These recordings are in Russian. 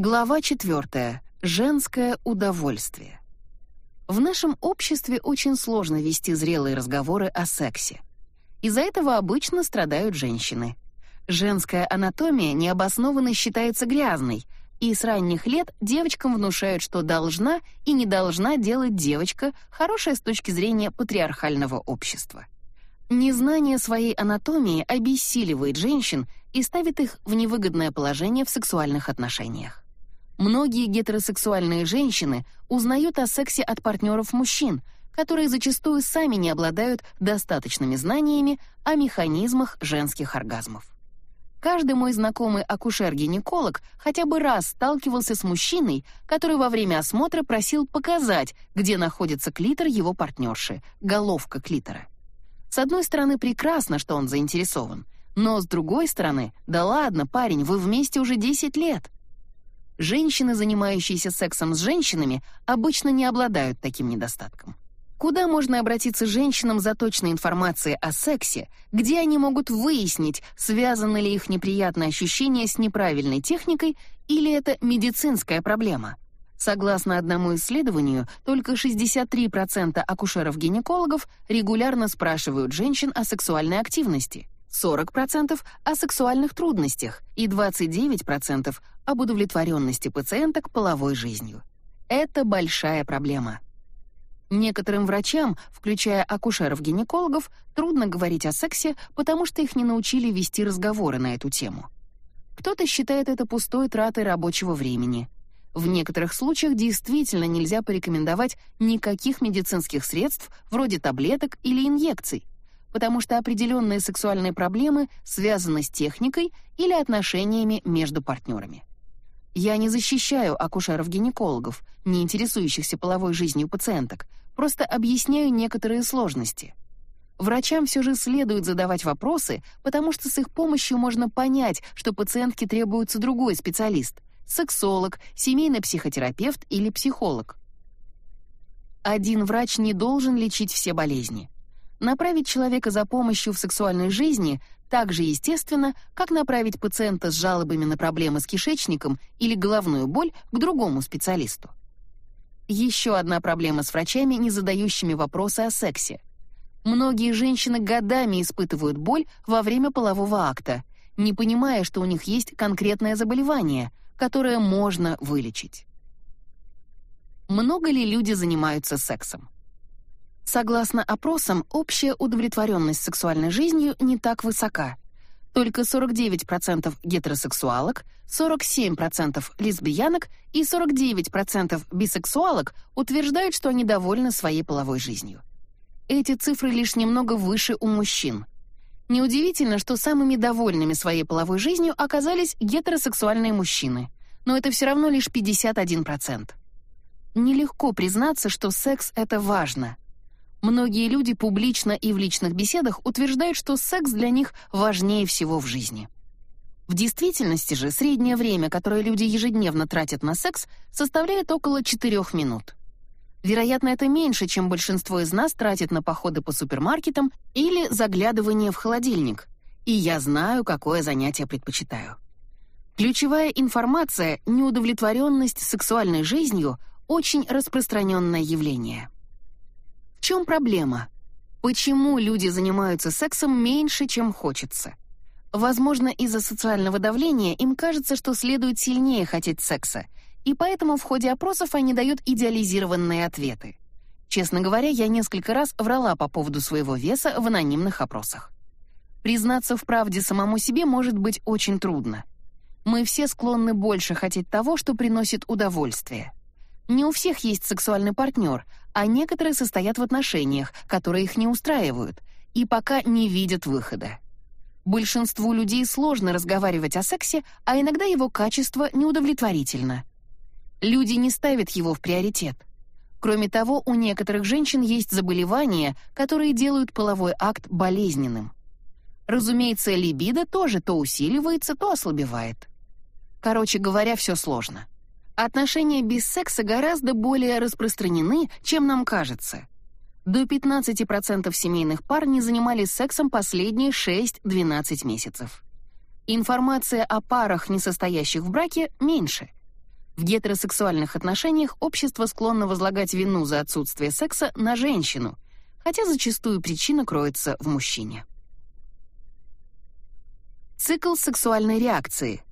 Глава 4. Женское удовольствие. В нашем обществе очень сложно вести зрелые разговоры о сексе. Из-за этого обычно страдают женщины. Женская анатомия необоснованно считается грязной, и с ранних лет девочкам внушают, что должна и не должна делать девочка, хорошая с точки зрения патриархального общества. Незнание своей анатомии обессиливает женщин и ставит их в невыгодное положение в сексуальных отношениях. Многие гетеросексуальные женщины узнают о сексе от партнеров мужчин, которые зачастую сами не обладают достаточными знаниями о механизмах женских оргазмов. Каждый мой знакомый акушер-гинеколог хотя бы раз сталкивался с мужчиной, который во время осмотра просил показать, где находится клитор его партнерши, головка клитора. С одной стороны, прекрасно, что он заинтересован, но с другой стороны, да ладно, парень, вы вместе уже 10 лет. Женщины, занимающиеся сексом с женщинами, обычно не обладают таким недостатком. Куда можно обратиться женщинам за точной информацией о сексе, где они могут выяснить, связаны ли их неприятные ощущения с неправильной техникой или это медицинская проблема? Согласно одному исследованию, только 63% акушеров-гинекологов регулярно спрашивают женщин о сексуальной активности – 40% о сексуальных трудностях и 29% об удовлетворенности пациенток половой жизнью. Это большая проблема. Некоторым врачам, включая акушеров-гинекологов, трудно говорить о сексе, потому что их не научили вести разговоры на эту тему. Кто-то считает это пустой тратой рабочего времени. В некоторых случаях действительно нельзя порекомендовать никаких медицинских средств, вроде таблеток или инъекций, потому что определенные сексуальные проблемы связаны с техникой или отношениями между партнерами. Я не защищаю акушеров-гинекологов, не интересующихся половой жизнью пациенток, просто объясняю некоторые сложности. Врачам все же следует задавать вопросы, потому что с их помощью можно понять, что пациентке требуется другой специалист — сексолог, семейный психотерапевт или психолог. Один врач не должен лечить все болезни. Направить человека за помощью в сексуальной жизни так же естественно, как направить пациента с жалобами на проблемы с кишечником или головную боль к другому специалисту. Еще одна проблема с врачами, не задающими вопросы о сексе. Многие женщины годами испытывают боль во время полового акта, не понимая, что у них есть конкретное заболевание, которое можно вылечить. Много ли люди занимаются сексом? Согласно опросам, общая удовлетворенность сексуальной жизнью не так высока. Только 49% гетеросексуалок, 47% лесбиянок и 49% бисексуалок утверждают, что они довольны своей половой жизнью. Эти цифры лишь немного выше у мужчин. Неудивительно, что самыми довольными своей половой жизнью оказались гетеросексуальные мужчины, но это все равно лишь 51%. Нелегко признаться, что секс — это важно — Многие люди публично и в личных беседах утверждают, что секс для них важнее всего в жизни. В действительности же среднее время, которое люди ежедневно тратят на секс, составляет около 4 минут. Вероятно, это меньше, чем большинство из нас тратит на походы по супермаркетам или заглядывание в холодильник. И я знаю, какое занятие предпочитаю. Ключевая информация неудовлетворенность сексуальной жизнью очень распространенное явление. В чем проблема? Почему люди занимаются сексом меньше, чем хочется? Возможно, из-за социального давления им кажется, что следует сильнее хотеть секса, и поэтому в ходе опросов они дают идеализированные ответы. Честно говоря, я несколько раз врала по поводу своего веса в анонимных опросах. Признаться в правде самому себе может быть очень трудно. Мы все склонны больше хотеть того, что приносит удовольствие. Не у всех есть сексуальный партнер, а некоторые состоят в отношениях, которые их не устраивают, и пока не видят выхода. Большинству людей сложно разговаривать о сексе, а иногда его качество неудовлетворительно. Люди не ставят его в приоритет. Кроме того, у некоторых женщин есть заболевания, которые делают половой акт болезненным. Разумеется, либидо тоже то усиливается, то ослабевает. Короче говоря, все сложно. Отношения без секса гораздо более распространены, чем нам кажется. До 15% семейных пар не занимались сексом последние 6-12 месяцев. Информация о парах, не состоящих в браке, меньше. В гетеросексуальных отношениях общество склонно возлагать вину за отсутствие секса на женщину, хотя зачастую причина кроется в мужчине. Цикл сексуальной реакции.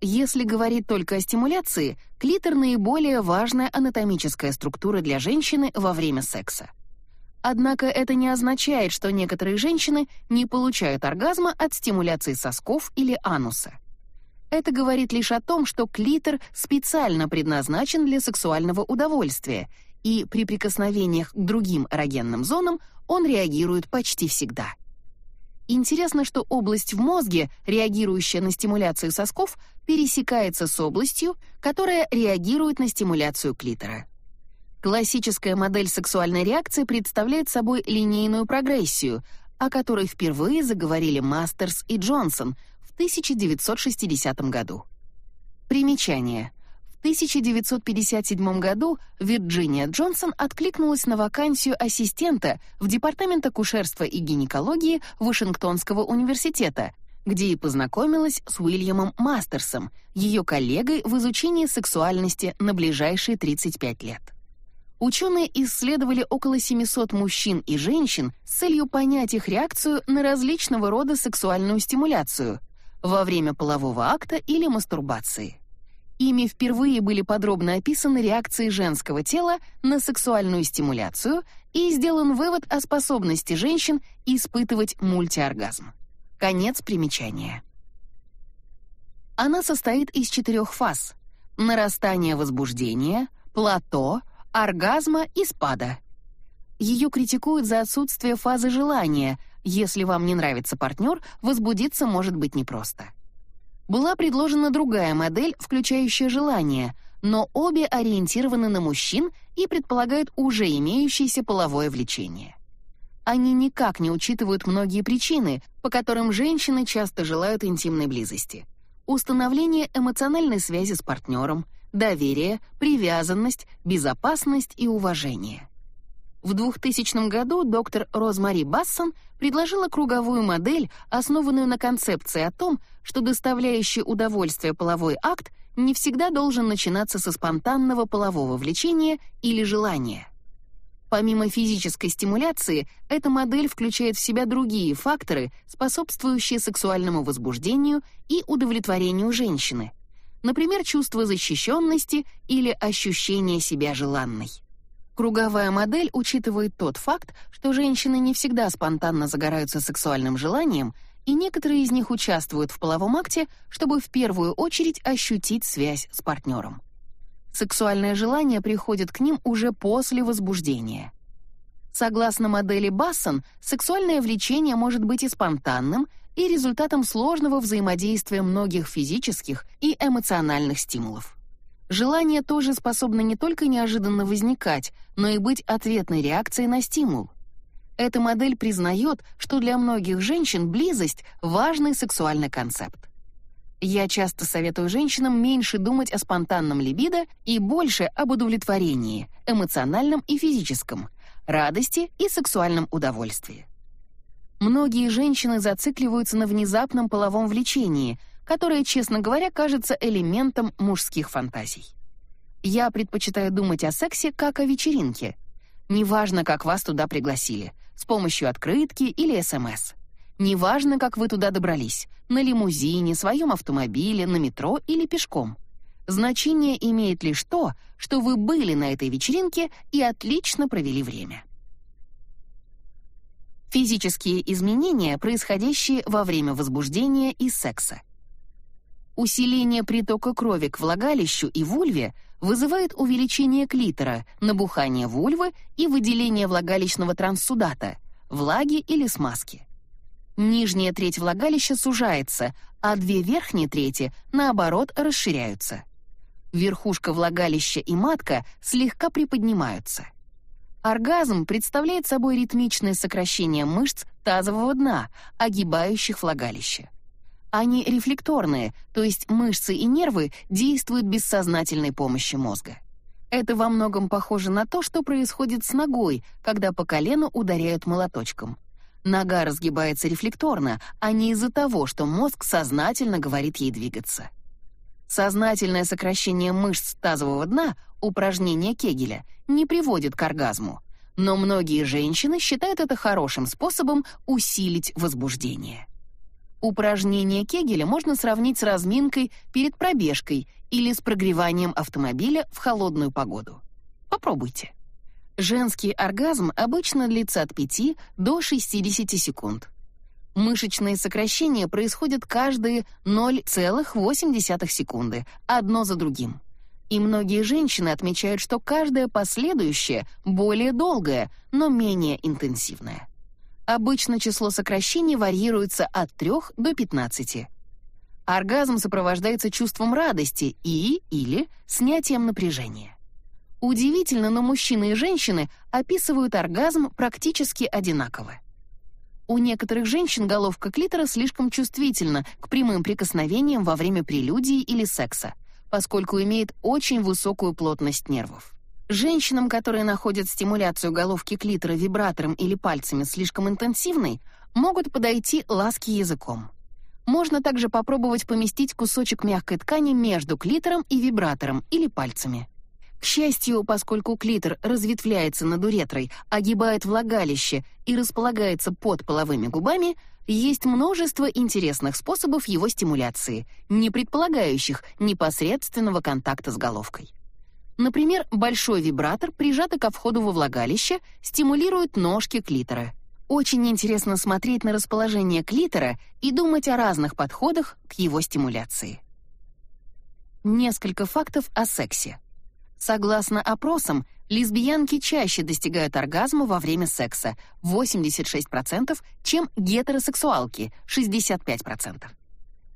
Если говорить только о стимуляции, клитор наиболее важная анатомическая структура для женщины во время секса. Однако это не означает, что некоторые женщины не получают оргазма от стимуляции сосков или ануса. Это говорит лишь о том, что клитор специально предназначен для сексуального удовольствия, и при прикосновениях к другим эрогенным зонам он реагирует почти всегда. Интересно, что область в мозге, реагирующая на стимуляцию сосков, пересекается с областью, которая реагирует на стимуляцию клитора. Классическая модель сексуальной реакции представляет собой линейную прогрессию, о которой впервые заговорили Мастерс и Джонсон в 1960 году. Примечание. В 1957 году Вирджиния Джонсон откликнулась на вакансию ассистента в Департамент акушерства и гинекологии Вашингтонского университета, где и познакомилась с Уильямом Мастерсом, ее коллегой в изучении сексуальности на ближайшие 35 лет. Ученые исследовали около 700 мужчин и женщин с целью понять их реакцию на различного рода сексуальную стимуляцию во время полового акта или мастурбации. Ими впервые были подробно описаны реакции женского тела на сексуальную стимуляцию и сделан вывод о способности женщин испытывать мультиоргазм. Конец примечания. Она состоит из четырех фаз: нарастания возбуждения, плато, оргазма и спада. Ее критикуют за отсутствие фазы желания. Если вам не нравится партнер, возбудиться может быть непросто. Была предложена другая модель, включающая желание, но обе ориентированы на мужчин и предполагают уже имеющееся половое влечение. Они никак не учитывают многие причины, по которым женщины часто желают интимной близости. Установление эмоциональной связи с партнером, доверие, привязанность, безопасность и уважение. В 2000 году доктор Розмари Бассон предложила круговую модель, основанную на концепции о том, что доставляющий удовольствие половой акт не всегда должен начинаться со спонтанного полового влечения или желания. Помимо физической стимуляции, эта модель включает в себя другие факторы, способствующие сексуальному возбуждению и удовлетворению женщины — например, чувство защищенности или ощущение себя желанной. Круговая модель учитывает тот факт, что женщины не всегда спонтанно загораются сексуальным желанием, и некоторые из них участвуют в половом акте, чтобы в первую очередь ощутить связь с партнером. Сексуальное желание приходит к ним уже после возбуждения. Согласно модели Бассон, сексуальное влечение может быть и спонтанным, и результатом сложного взаимодействия многих физических и эмоциональных стимулов. Желание тоже способно не только неожиданно возникать, но и быть ответной реакцией на стимул. Эта модель признает, что для многих женщин близость — важный сексуальный концепт. Я часто советую женщинам меньше думать о спонтанном либидо и больше об удовлетворении, эмоциональном и физическом, радости и сексуальном удовольствии. Многие женщины зацикливаются на внезапном половом влечении, которое, честно говоря, кажется элементом мужских фантазий. Я предпочитаю думать о сексе как о вечеринке. Неважно, как вас туда пригласили, с помощью открытки или СМС. Неважно, как вы туда добрались, на лимузине, своем автомобиле, на метро или пешком. Значение имеет лишь то, что вы были на этой вечеринке и отлично провели время. Физические изменения, происходящие во время возбуждения и секса. Усиление притока крови к влагалищу и вульве вызывает увеличение клитора, набухание вульвы и выделение влагалищного транссудата, влаги или смазки. Нижняя треть влагалища сужается, а две верхние трети, наоборот, расширяются. Верхушка влагалища и матка слегка приподнимаются. Оргазм представляет собой ритмичное сокращение мышц тазового дна, огибающих влагалище. Они рефлекторные, то есть мышцы и нервы действуют без сознательной помощи мозга. Это во многом похоже на то, что происходит с ногой, когда по колену ударяют молоточком. Нога разгибается рефлекторно, а не из-за того, что мозг сознательно говорит ей двигаться. Сознательное сокращение мышц тазового дна, упражнение Кегеля, не приводит к оргазму, но многие женщины считают это хорошим способом усилить возбуждение. Упражнение Кегеля можно сравнить с разминкой перед пробежкой или с прогреванием автомобиля в холодную погоду. Попробуйте. Женский оргазм обычно длится от 5 до 60 секунд. Мышечные сокращения происходят каждые 0,8 секунды, одно за другим. И многие женщины отмечают, что каждое последующее более долгое, но менее интенсивное. Обычно число сокращений варьируется от 3 до 15. Оргазм сопровождается чувством радости и или снятием напряжения. Удивительно, но мужчины и женщины описывают оргазм практически одинаково. У некоторых женщин головка клитора слишком чувствительна к прямым прикосновениям во время прелюдии или секса, поскольку имеет очень высокую плотность нервов. Женщинам, которые находят стимуляцию головки клитора вибратором или пальцами слишком интенсивной, могут подойти ласки языком. Можно также попробовать поместить кусочек мягкой ткани между клитором и вибратором или пальцами. К счастью, поскольку клитор разветвляется над уретрой, огибает влагалище и располагается под половыми губами, есть множество интересных способов его стимуляции, не предполагающих непосредственного контакта с головкой. Например, большой вибратор, прижатый ко входу во влагалище, стимулирует ножки клитора. Очень интересно смотреть на расположение клитора и думать о разных подходах к его стимуляции. Несколько фактов о сексе. Согласно опросам, лесбиянки чаще достигают оргазма во время секса 86%, чем гетеросексуалки 65%.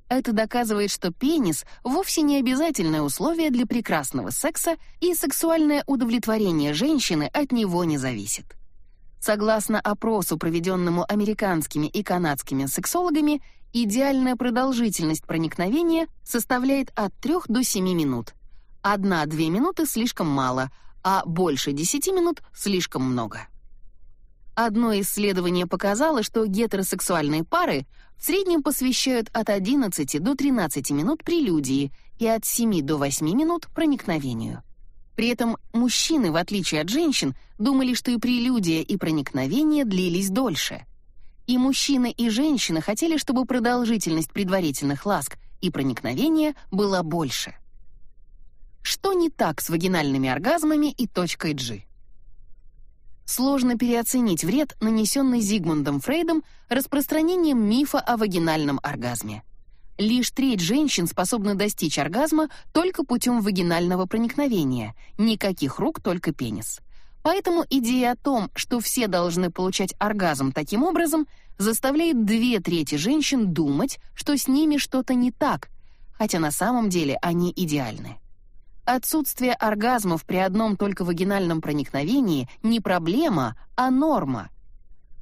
Это доказывает, что пенис вовсе не обязательное условие для прекрасного секса, и сексуальное удовлетворение женщины от него не зависит. Согласно опросу, проведенному американскими и канадскими сексологами, идеальная продолжительность проникновения составляет от 3 до 7 минут, Одна-две минуты слишком мало, а больше десяти минут слишком много. Одно исследование показало, что гетеросексуальные пары в среднем посвящают от 11 до 13 минут прелюдии и от 7 до 8 минут проникновению. При этом мужчины, в отличие от женщин, думали, что и прелюдия, и проникновение длились дольше. И мужчины, и женщины хотели, чтобы продолжительность предварительных ласк и проникновения была больше. Что не так с вагинальными оргазмами и точкой G? Сложно переоценить вред, нанесенный Зигмундом Фрейдом распространением мифа о вагинальном оргазме. Лишь треть женщин способны достичь оргазма только путем вагинального проникновения, никаких рук, только пенис. Поэтому идея о том, что все должны получать оргазм таким образом, заставляет две трети женщин думать, что с ними что-то не так, хотя на самом деле они идеальны. Отсутствие оргазмов при одном только вагинальном проникновении не проблема, а норма.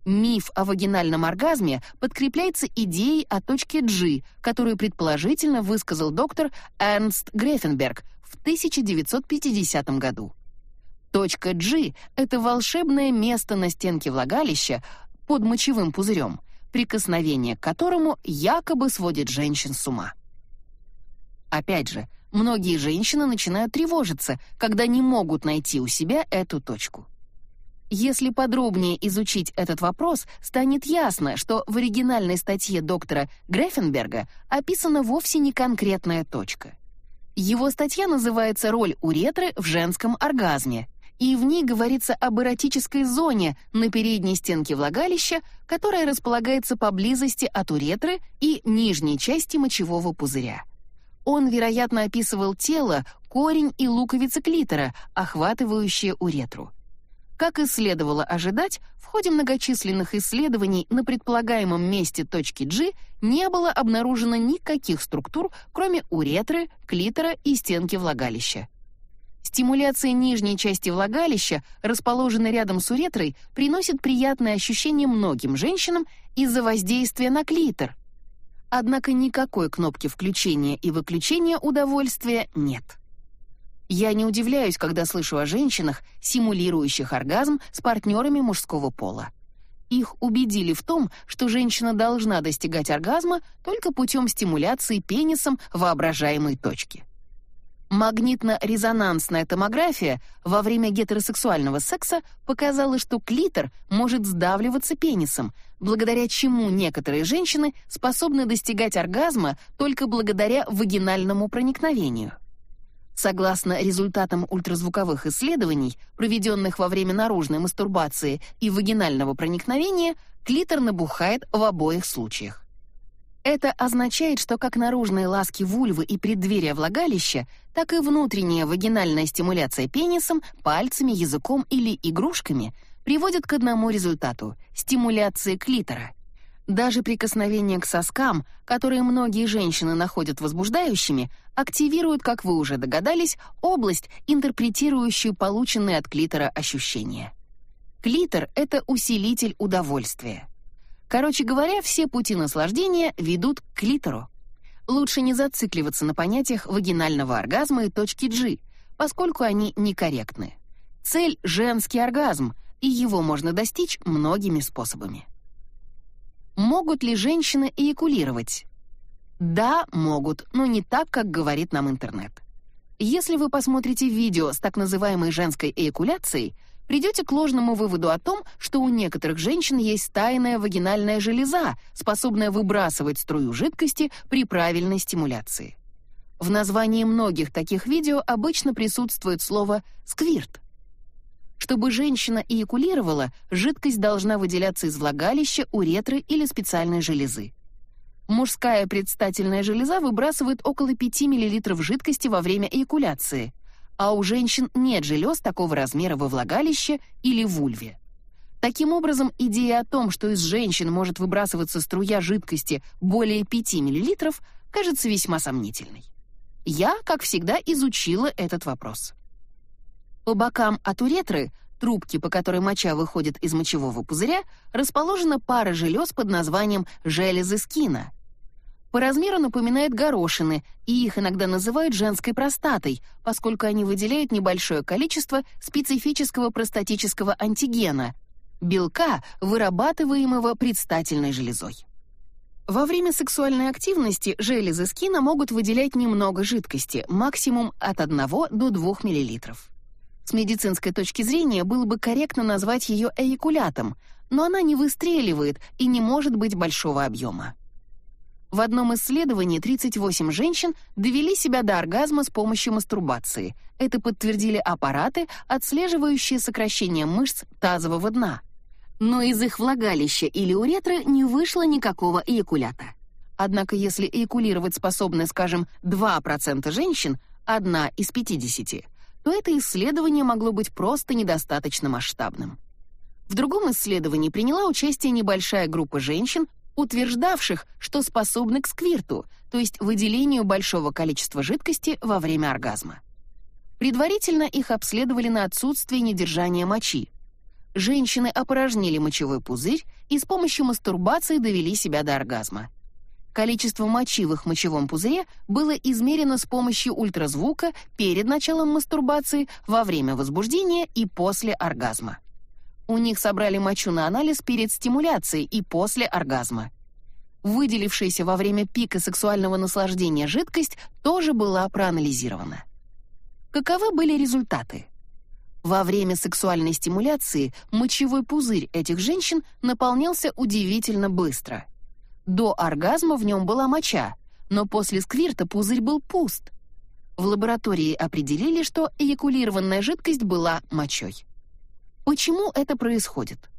Миф о вагинальном оргазме подкрепляется идеей о точке G, которую предположительно высказал доктор Эрнст Грефенберг в 1950 году. Точка G — это волшебное место на стенке влагалища под мочевым пузырем, прикосновение к которому якобы сводит женщин с ума. Опять же, Многие женщины начинают тревожиться, когда не могут найти у себя эту точку. Если подробнее изучить этот вопрос, станет ясно, что в оригинальной статье доктора Грефенберга описана вовсе не конкретная точка. Его статья называется «Роль уретры в женском оргазме», и в ней говорится об эротической зоне на передней стенке влагалища, которая располагается поблизости от уретры и нижней части мочевого пузыря. Он, вероятно, описывал тело, корень и луковицы клитора, охватывающие уретру. Как и следовало ожидать, в ходе многочисленных исследований на предполагаемом месте точки G не было обнаружено никаких структур, кроме уретры, клитора и стенки влагалища. Стимуляция нижней части влагалища, расположенной рядом с уретрой, приносит приятное ощущение многим женщинам из-за воздействия на клитор, Однако никакой кнопки включения и выключения удовольствия нет. Я не удивляюсь, когда слышу о женщинах, симулирующих оргазм с партнерами мужского пола. Их убедили в том, что женщина должна достигать оргазма только путем стимуляции пенисом воображаемой точки. Магнитно-резонансная томография во время гетеросексуального секса показала, что клитор может сдавливаться пенисом, благодаря чему некоторые женщины способны достигать оргазма только благодаря вагинальному проникновению. Согласно результатам ультразвуковых исследований, проведенных во время наружной мастурбации и вагинального проникновения, клитор набухает в обоих случаях. Это означает, что как наружные ласки вульвы и преддверия влагалища, так и внутренняя вагинальная стимуляция пенисом, пальцами, языком или игрушками приводит к одному результату — стимуляции клитора. Даже прикосновение к соскам, которые многие женщины находят возбуждающими, активируют, как вы уже догадались, область, интерпретирующую полученные от клитора ощущения. Клитор — это усилитель удовольствия. Короче говоря, все пути наслаждения ведут к клитору. Лучше не зацикливаться на понятиях вагинального оргазма и точки G, поскольку они некорректны. Цель — женский оргазм, и его можно достичь многими способами. Могут ли женщины эякулировать? Да, могут, но не так, как говорит нам интернет. Если вы посмотрите видео с так называемой женской эякуляцией, придете к ложному выводу о том, что у некоторых женщин есть тайная вагинальная железа, способная выбрасывать струю жидкости при правильной стимуляции. В названии многих таких видео обычно присутствует слово «сквирт», чтобы женщина эякулировала, жидкость должна выделяться из влагалища, уретры или специальной железы. Мужская предстательная железа выбрасывает около 5 мл жидкости во время эякуляции, а у женщин нет желез такого размера во влагалище или вульве. Таким образом, идея о том, что из женщин может выбрасываться струя жидкости более 5 мл, кажется весьма сомнительной. Я, как всегда, изучила этот вопрос. По бокам от уретры, трубки, по которой моча выходит из мочевого пузыря, расположена пара желез под названием железы Скина. По размеру напоминает горошины, и их иногда называют женской простатой, поскольку они выделяют небольшое количество специфического простатического антигена белка, вырабатываемого предстательной железой. Во время сексуальной активности железы скина могут выделять немного жидкости, максимум от 1 до 2 мл. С медицинской точки зрения было бы корректно назвать ее эякулятом, но она не выстреливает и не может быть большого объема. В одном исследовании 38 женщин довели себя до оргазма с помощью мастурбации. Это подтвердили аппараты, отслеживающие сокращение мышц тазового дна. Но из их влагалища или уретры не вышло никакого эякулята. Однако если эякулировать способны, скажем, 2% женщин, одна из 50, то это исследование могло быть просто недостаточно масштабным. В другом исследовании приняла участие небольшая группа женщин, утверждавших, что способны к сквирту, то есть выделению большого количества жидкости во время оргазма. Предварительно их обследовали на отсутствие недержания мочи. Женщины опорожнили мочевой пузырь и с помощью мастурбации довели себя до оргазма. Количество мочи в их мочевом пузыре было измерено с помощью ультразвука перед началом мастурбации, во время возбуждения и после оргазма. У них собрали мочу на анализ перед стимуляцией и после оргазма. Выделившаяся во время пика сексуального наслаждения жидкость тоже была проанализирована. Каковы были результаты? Во время сексуальной стимуляции мочевой пузырь этих женщин наполнялся удивительно быстро — до оргазма в нем была моча, но после сквирта пузырь был пуст. В лаборатории определили, что эякулированная жидкость была мочой. Почему это происходит?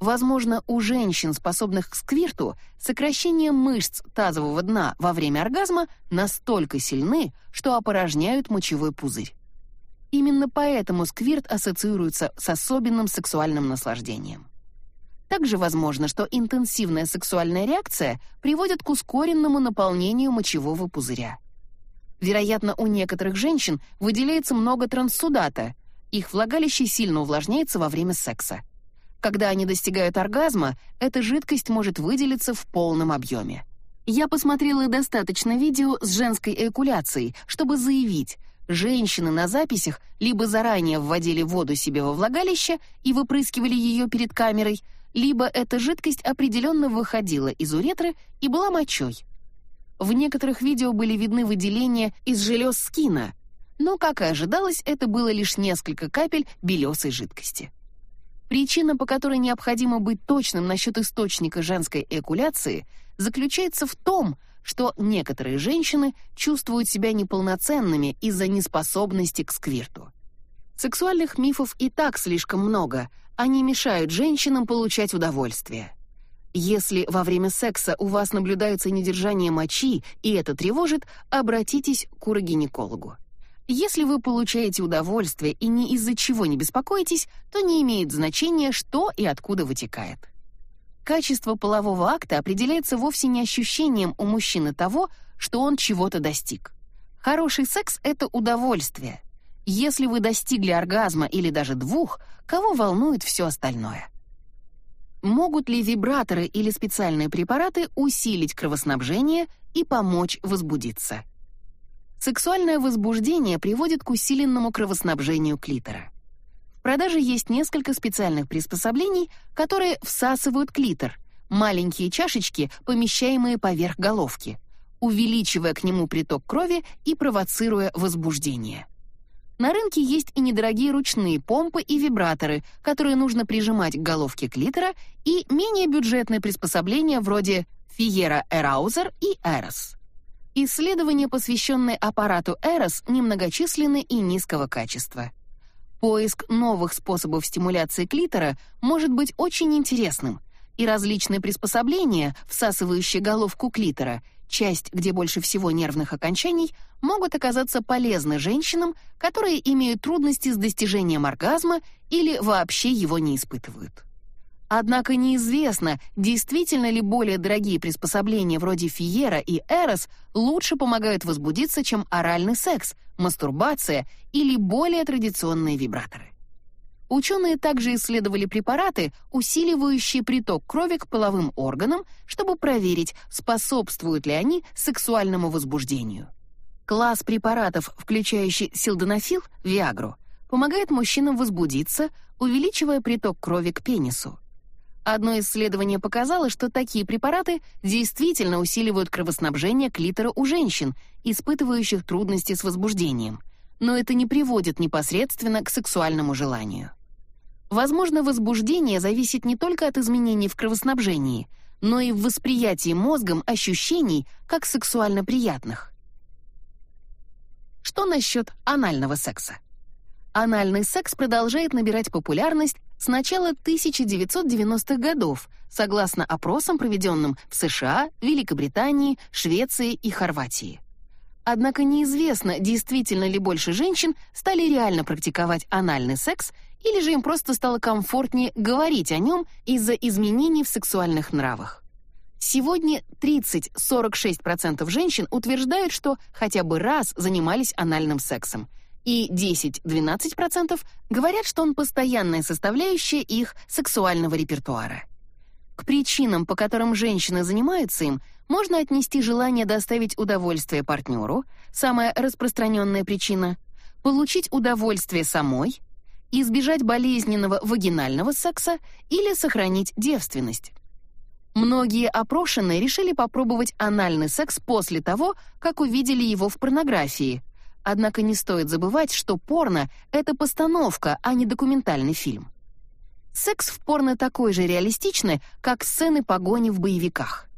Возможно, у женщин, способных к сквирту, сокращение мышц тазового дна во время оргазма настолько сильны, что опорожняют мочевой пузырь. Именно поэтому сквирт ассоциируется с особенным сексуальным наслаждением. Также возможно, что интенсивная сексуальная реакция приводит к ускоренному наполнению мочевого пузыря. Вероятно, у некоторых женщин выделяется много транссудата. Их влагалище сильно увлажняется во время секса. Когда они достигают оргазма, эта жидкость может выделиться в полном объеме. Я посмотрела достаточно видео с женской эякуляцией, чтобы заявить, женщины на записях либо заранее вводили воду себе во влагалище и выпрыскивали ее перед камерой, либо эта жидкость определенно выходила из уретры и была мочой. В некоторых видео были видны выделения из желез скина, но, как и ожидалось, это было лишь несколько капель белесой жидкости. Причина, по которой необходимо быть точным насчет источника женской эякуляции, заключается в том, что некоторые женщины чувствуют себя неполноценными из-за неспособности к сквирту. Сексуальных мифов и так слишком много, они мешают женщинам получать удовольствие. Если во время секса у вас наблюдается недержание мочи, и это тревожит, обратитесь к урогинекологу. Если вы получаете удовольствие и ни из-за чего не беспокоитесь, то не имеет значения, что и откуда вытекает. Качество полового акта определяется вовсе не ощущением у мужчины того, что он чего-то достиг. Хороший секс — это удовольствие. Если вы достигли оргазма или даже двух, кого волнует все остальное? Могут ли вибраторы или специальные препараты усилить кровоснабжение и помочь возбудиться? Сексуальное возбуждение приводит к усиленному кровоснабжению клитора. В продаже есть несколько специальных приспособлений, которые всасывают клитор, маленькие чашечки, помещаемые поверх головки, увеличивая к нему приток крови и провоцируя возбуждение. На рынке есть и недорогие ручные помпы и вибраторы, которые нужно прижимать к головке клитора, и менее бюджетные приспособления вроде Fiera Arouser и Eros. Исследования, посвященные аппарату Eros, немногочисленны и низкого качества. Поиск новых способов стимуляции клитора может быть очень интересным, и различные приспособления, всасывающие головку клитора, часть, где больше всего нервных окончаний, могут оказаться полезны женщинам, которые имеют трудности с достижением оргазма или вообще его не испытывают. Однако неизвестно, действительно ли более дорогие приспособления вроде Фиера и Эрос лучше помогают возбудиться, чем оральный секс, мастурбация или более традиционные вибраторы. Ученые также исследовали препараты, усиливающие приток крови к половым органам, чтобы проверить, способствуют ли они сексуальному возбуждению. Класс препаратов, включающий силденафил, Виагру, помогает мужчинам возбудиться, увеличивая приток крови к пенису. Одно исследование показало, что такие препараты действительно усиливают кровоснабжение клитора у женщин, испытывающих трудности с возбуждением, но это не приводит непосредственно к сексуальному желанию. Возможно, возбуждение зависит не только от изменений в кровоснабжении, но и в восприятии мозгом ощущений как сексуально приятных. Что насчет анального секса? Анальный секс продолжает набирать популярность с начала 1990-х годов, согласно опросам, проведенным в США, Великобритании, Швеции и Хорватии. Однако неизвестно, действительно ли больше женщин стали реально практиковать анальный секс или же им просто стало комфортнее говорить о нем из-за изменений в сексуальных нравах. Сегодня 30-46% женщин утверждают, что хотя бы раз занимались анальным сексом – и 10-12% говорят, что он постоянная составляющая их сексуального репертуара. К причинам, по которым женщины занимаются им, можно отнести желание доставить удовольствие партнеру, самая распространенная причина, получить удовольствие самой, избежать болезненного вагинального секса или сохранить девственность. Многие опрошенные решили попробовать анальный секс после того, как увидели его в порнографии, Однако не стоит забывать, что порно — это постановка, а не документальный фильм. Секс в порно такой же реалистичный, как сцены погони в боевиках.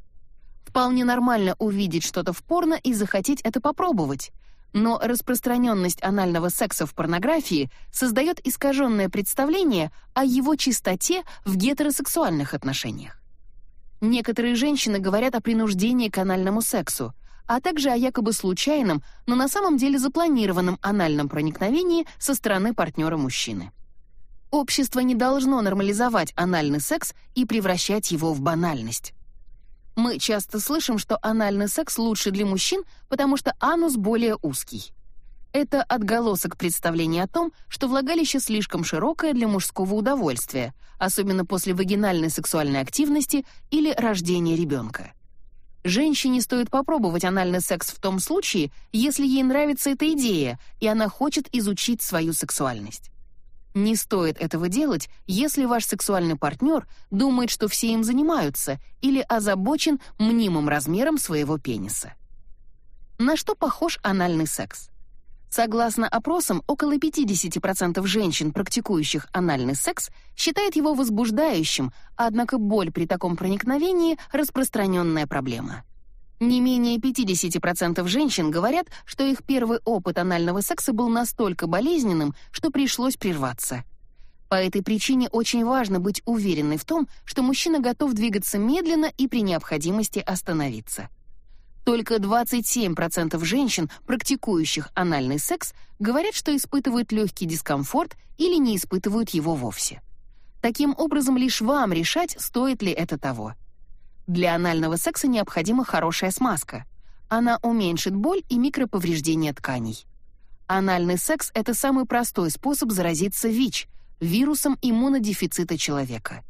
Вполне нормально увидеть что-то в порно и захотеть это попробовать. Но распространенность анального секса в порнографии создает искаженное представление о его чистоте в гетеросексуальных отношениях. Некоторые женщины говорят о принуждении к анальному сексу, а также о якобы случайном, но на самом деле запланированном анальном проникновении со стороны партнера мужчины. Общество не должно нормализовать анальный секс и превращать его в банальность. Мы часто слышим, что анальный секс лучше для мужчин, потому что анус более узкий. Это отголосок представления о том, что влагалище слишком широкое для мужского удовольствия, особенно после вагинальной сексуальной активности или рождения ребенка. Женщине стоит попробовать анальный секс в том случае, если ей нравится эта идея, и она хочет изучить свою сексуальность. Не стоит этого делать, если ваш сексуальный партнер думает, что все им занимаются или озабочен мнимым размером своего пениса. На что похож анальный секс? Согласно опросам, около 50% женщин, практикующих анальный секс, считают его возбуждающим, однако боль при таком проникновении — распространенная проблема. Не менее 50% женщин говорят, что их первый опыт анального секса был настолько болезненным, что пришлось прерваться. По этой причине очень важно быть уверенной в том, что мужчина готов двигаться медленно и при необходимости остановиться. Только 27% женщин, практикующих анальный секс, говорят, что испытывают легкий дискомфорт или не испытывают его вовсе. Таким образом, лишь вам решать, стоит ли это того. Для анального секса необходима хорошая смазка. Она уменьшит боль и микроповреждения тканей. Анальный секс — это самый простой способ заразиться ВИЧ, вирусом иммунодефицита человека.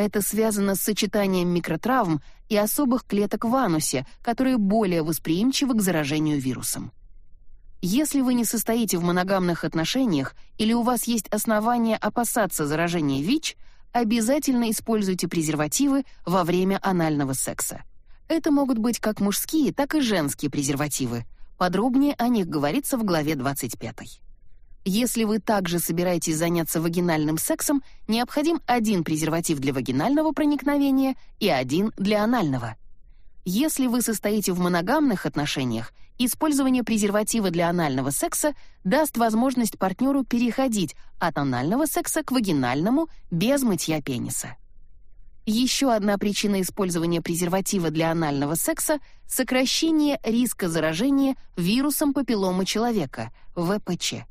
Это связано с сочетанием микротравм и особых клеток в анусе, которые более восприимчивы к заражению вирусом. Если вы не состоите в моногамных отношениях или у вас есть основания опасаться заражения ВИЧ, обязательно используйте презервативы во время анального секса. Это могут быть как мужские, так и женские презервативы. Подробнее о них говорится в главе 25. Если вы также собираетесь заняться вагинальным сексом, необходим один презерватив для вагинального проникновения и один для анального. Если вы состоите в моногамных отношениях, использование презерватива для анального секса даст возможность партнеру переходить от анального секса к вагинальному без мытья пениса. Еще одна причина использования презерватива для анального секса — сокращение риска заражения вирусом папилломы человека, ВПЧ.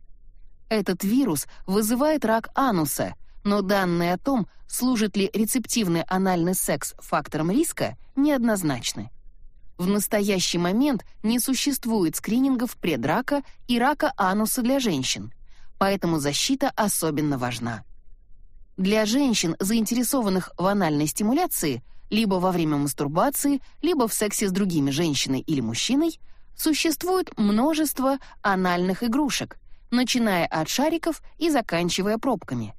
Этот вирус вызывает рак ануса, но данные о том, служит ли рецептивный анальный секс фактором риска, неоднозначны. В настоящий момент не существует скринингов предрака и рака ануса для женщин, поэтому защита особенно важна. Для женщин, заинтересованных в анальной стимуляции, либо во время мастурбации, либо в сексе с другими женщиной или мужчиной, существует множество анальных игрушек, начиная от шариков и заканчивая пробками.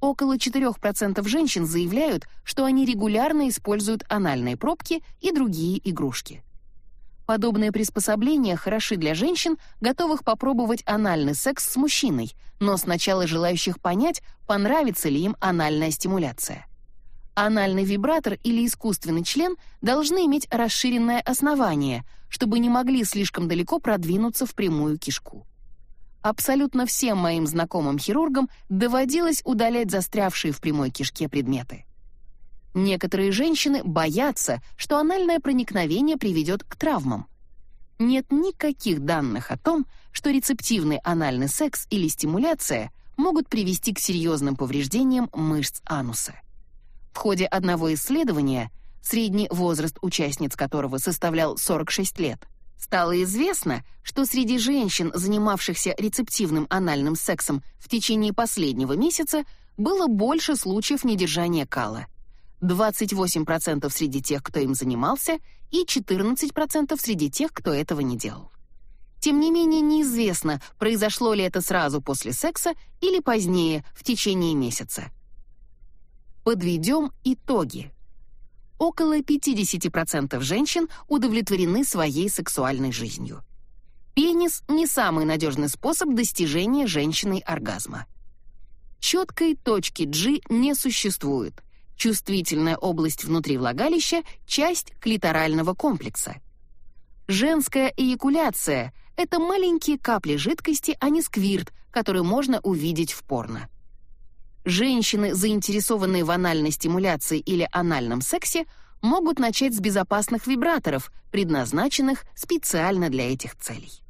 Около 4% женщин заявляют, что они регулярно используют анальные пробки и другие игрушки. Подобные приспособления хороши для женщин, готовых попробовать анальный секс с мужчиной, но сначала желающих понять, понравится ли им анальная стимуляция. Анальный вибратор или искусственный член должны иметь расширенное основание, чтобы не могли слишком далеко продвинуться в прямую кишку. Абсолютно всем моим знакомым хирургам доводилось удалять застрявшие в прямой кишке предметы. Некоторые женщины боятся, что анальное проникновение приведет к травмам. Нет никаких данных о том, что рецептивный анальный секс или стимуляция могут привести к серьезным повреждениям мышц ануса. В ходе одного исследования, средний возраст участниц которого составлял 46 лет, Стало известно, что среди женщин, занимавшихся рецептивным анальным сексом в течение последнего месяца, было больше случаев недержания кала. 28% среди тех, кто им занимался, и 14% среди тех, кто этого не делал. Тем не менее, неизвестно, произошло ли это сразу после секса или позднее, в течение месяца. Подведем итоги около 50% женщин удовлетворены своей сексуальной жизнью. Пенис не самый надежный способ достижения женщиной оргазма. Четкой точки G не существует. Чувствительная область внутри влагалища часть клиторального комплекса. Женская эякуляция это маленькие капли жидкости, а не сквирт, который можно увидеть в порно. Женщины, заинтересованные в анальной стимуляции или анальном сексе, могут начать с безопасных вибраторов, предназначенных специально для этих целей.